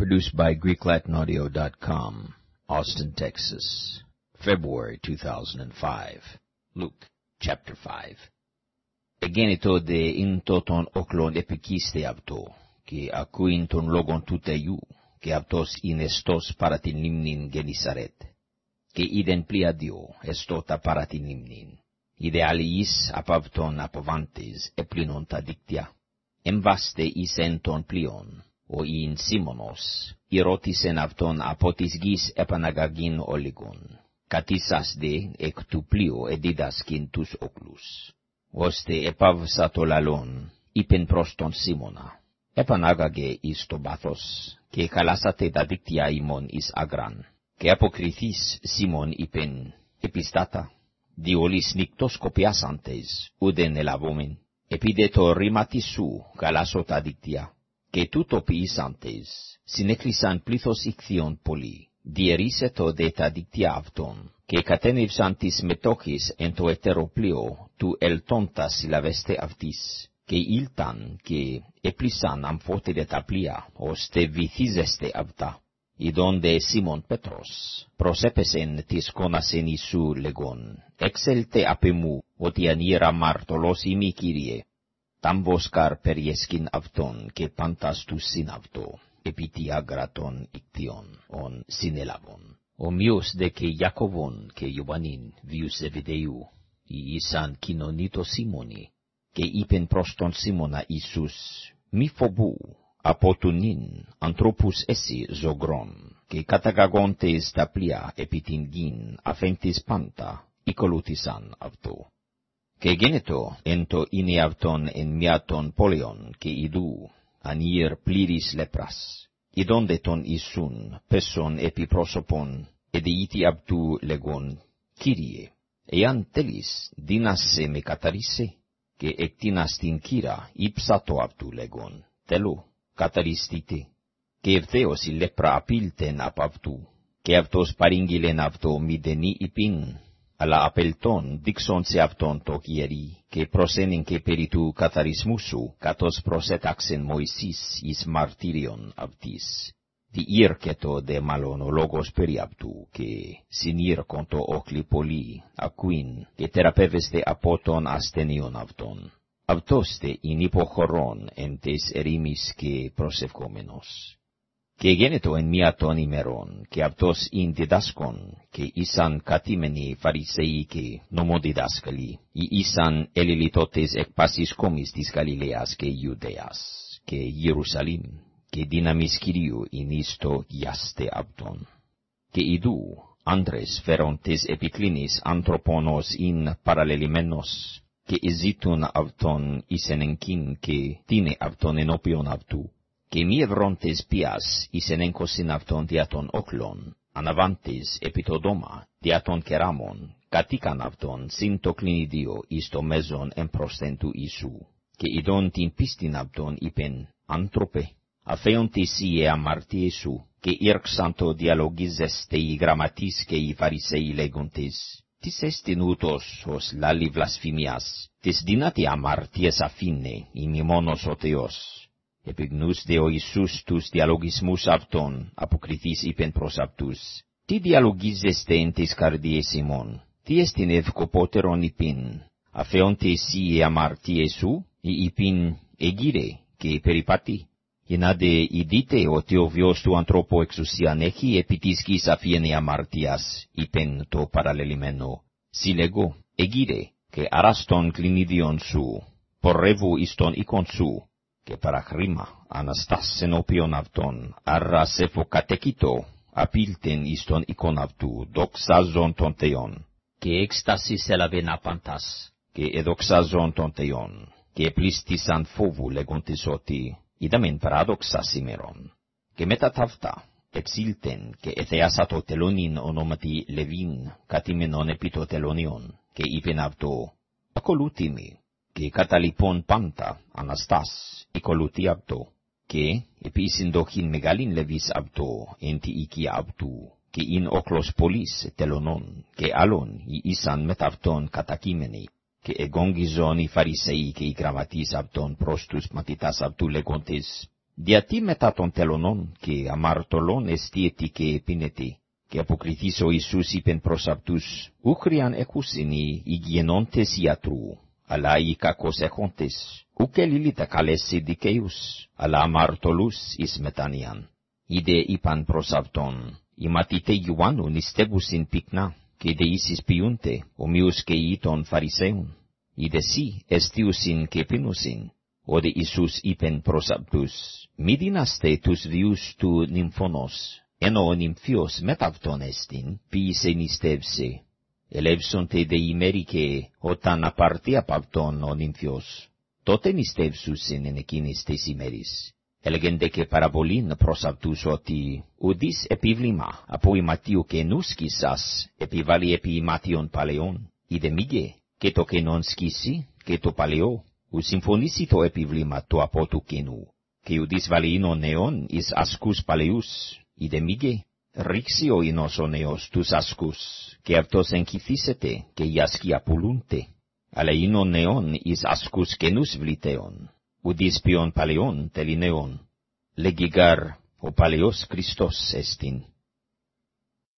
Produced by GreekLatinAudio.com, Austin, Texas, February 2005. Luke, chapter 5. Εγκαίνητο δε ειν τότον οκλον επικίστε αυτό, και ακούειν τον λόγον του Θεού, και αυτός είναι εστός παρά την λίμνην Γενισαρέτ. Και είδεν πλοία εστότα παρά την λίμνην. Είδε αλληλείς απ' αυτόν αποβάντες, επλυνών τα δίκτυα. Εμβάστε εις εν τον πλοίον, ο ειν Σίμωνος, ερώτησεν αυτόν από της γης επαναγαγήν ολίγον. Κατήσας δε εκ του πλοίου εδίδασκην τους όκλους. Ώστε επάβσα το λαλόν, είπεν προς τον Σίμωνα. Επανάγαγε εις το βάθος, και χαλάσατε τα δίκτυα ημών εις αγράν. Και αποκριθείς Σίμων είπεν, επιστάτα, διόλις νύκτος κοπιάσαντες, ουδεν ελαβόμεν, επίδε το ρήματι σου χαλάσω τα δίκτυα και τούτο ποιήσαντες, συνέκλεισαν πλήθος ηχθείων πολύ, διερίσετο δε τα δίκτυα αυτών, και κατένευσαν τις μετόχες εν το ετεροπλοίο του ελτόντα συλλαβέστε αυτής, και ήλταν και έπλησαν αμφότερε τα πλοία, ώστε βυθίζεστε αυτά. Ιδών δε Σίμων Πέτρος, προσέπεσεν της κόνασεν Ιησού λέγον, «Εξέλτε απ' εμού, ότι ανήρα μάρτολος ημί Κύριε, Τάμβοσκαρ περιέσκην αυτόν και πάντας του συναυτό, επί τη άγρατον ικτιον, ον συνέλαβον. Ομοίως δε και Ιακωβόν και Ιωβανίν βιους Ζεβιδείου, οι ήσαν κοινωνήτω Σίμωνη, και είπεν προς τον Σίμωνα Ιησούς, μη φοβού, από του νυν, ανθρώπους εσύ ζωγρόν, και καταγαγόντες τα πλοία επί την γην, αφέντης πάντα, οικολούθησαν αυτό. Και γένετο εν το είναι αυτον εν μια των πόλεων και ιδού, ανήρ πλήρης λεπράς. Ιδόντε τον Ιησούν, πέσον επί πρόσωπον, εδιήτη αυτού λεγόν, Κύριε, εάν τέλεις δίνασε με καταρίσε, και εκτείνας την κύρα ύψατο αυτού λεγόν, τέλο, καταριστείτε. Και ευθέως η λεπρά απίλτεν απ' αυτού, και αυτός παρήγγειλεν αυτό μηδενή υπήν, αλλά απελτών δείξον σε αυτόν το χέρι, και προσένην και περί του καθαρισμού σου, καθώς προσέταξεν Μωυσής εις μαρτύριον αυτής. Τι ήρκετο δε μάλλον ο λόγος περί αυτού, και συνήρκον το όχλη πολύ, ακουίν, και θεραπεύεστε από τον ασθενείον αυτόν. Αυτός δε είναι υποχωρών εν τες ερήμεις και προσευκόμενος και γένετο εν μία των ημερών, και αυτός ειν διδάσκον, και ήσαν κατήμενοι φαρισαίοι και νομοδιδάσκαλοι, ή ήσαν ελιλιτότες εκ πάσης κόμις της Γαλιλαίας και Ιουδαίας, και Ιερουσαλήμ, και δύναμις Κυρίου ειν ιστο γιάστε αυτον. Και ιδού, άντρες φέροντες επικλίνης ανθρωπόνος ειν παραλληλημένος, και εζήτουν αυτον isen εγκίν και τίνε αυτον ενώπιον αυτού, και μη ευρόντες πίας εις εν αυτον δια των όκλων, αναβάντες επί το δώμα, δια των κεράμων, κατήκαν αυτον συν το κλινιδίο εις το μέζον εμπροσθεν του Ιησού. Και ειδών την πίστην αυτον είπεν, άνθρωπε, αφέοντε σύ ε αμαρτίε σου, και ήρξαν το διαλογίζεστε οι γραμματείς και οι φαρισαίοι λέγοντες, τις εστιν ούτως ως λάλη βλασφημίας, τις δυνατή αμαρτίες αφήνε, ημιμόνος ο Θεός, Επιγνούς δε ο Ιησούς τους διαλογισμούς αυτών, αποκριθείς είπεν προς αυτούς. Τι διαλογίζεστε εν τις καρδιές ημών, τι εστιν ευκοπότερον υπήν, αφέοντε εσύ οι αμαρτίες σου, ή υπήν εγύρε και περιπάτη. Για δε ειδείτε ότι ο βιος του ανθρώπου εξουσίαν έχει επί της γης αφιένε αμαρτίας, είπεν το παραλληλημένο. Συλλεγώ, εγύρε, και αράστον κλινίδιον σου, πορεύου εις τον οίκον σου, και παραχρήμα αναστάς ενώπιον αυτόν, άρα σε φωκατεκείτο, απίλτεν εις τον οίκον αυτού, δοξάζον τον Θεόν, και έκστασης έλαβεν απαντάς, και εδοξάζον τον Θεόν, και επλήστησαν φόβου λέγοντες ότι, είδαμεν παράδοξα σήμερον, και μετά ταύτα, εξήλτεν και εθεάσα το τελώνιν ονόματι Λεβίν, κατήμενον επί το τελωνιον, και είπεν αυτό, ακολούθημι, και κατά λοιπόν πάντα αναστάς οικολούθη αυτό, και επίσην δοχήν μεγαλήν λεβείς αυτό εν τη οικία αυτού, και ειν όκλος πολλής τελωνών, και άλλον οι ήσαν μετ' αυτόν κατακείμενοι, και εγόγγιζον οι φαρισαίοι και οι γραμματείς αυτόν προς τους μαθητάς αυτού λέγοντες, Διατί μετά των τελωνών και αμαρτωλών εστίετη και επίνετη, και αποκριθείς ο Ιησούς είπεν προς αυτούς, ούχριαν εκούσιν οι υγιενόντες ιατρού, αλλά οι κακός έχοντες, ουκ ελίλητα καλέσει δικαίους, αλλά αμαρτωλούς εις μετάνιαν. Είδε είπαν προς αυτόν, οι μαθητέ Ιωάννου νηστεύουσιν πυκνά, και δε εις ποιούνται, ομοίους και οι των Φαρισαίων. Είδε σύ εστίουσιν και πίνουσιν, Ode Ιησούς είπεν προς αυτούς, μη δίναστε τους βιούς του νυμφωνός, ενώ ο νυμφιός μετ' αυτόν εστιν, ποιήσε νηστεύσε. Ελεύσονται δε ημέρη και όταν απαρτεί απ' αυτόν ο νυμφιός, τότε νηστεύσουσιν εν εκείνης τες ημέρης. Έλεγεντε και παραβολήν προς αυτούς ότι ουδείς επιβλήμα από ηματίου και νουσκήσας επιβάλλει επί ηματιών παλαιών, είδε μίγε, και το κενόν σκήσει, και το παλαιό, ου συμφωνήσει το επιβλήμα το από του κενού, και ουδείς βαλείνο νεόν εις ασκούς παλαιούς, είδε μίγε, ρίξει ο ίνος ο νεός τους ασκούς, και αυτός εγκυθήσεται, και οι ασκοί απολούνται, αλλά είναι νεόν εις ασκούς κενούς βλητέων ουδείς ποιον παλαιόν τελεινέων. Λεγιγάρ ο παλαιός Χριστός εστιν,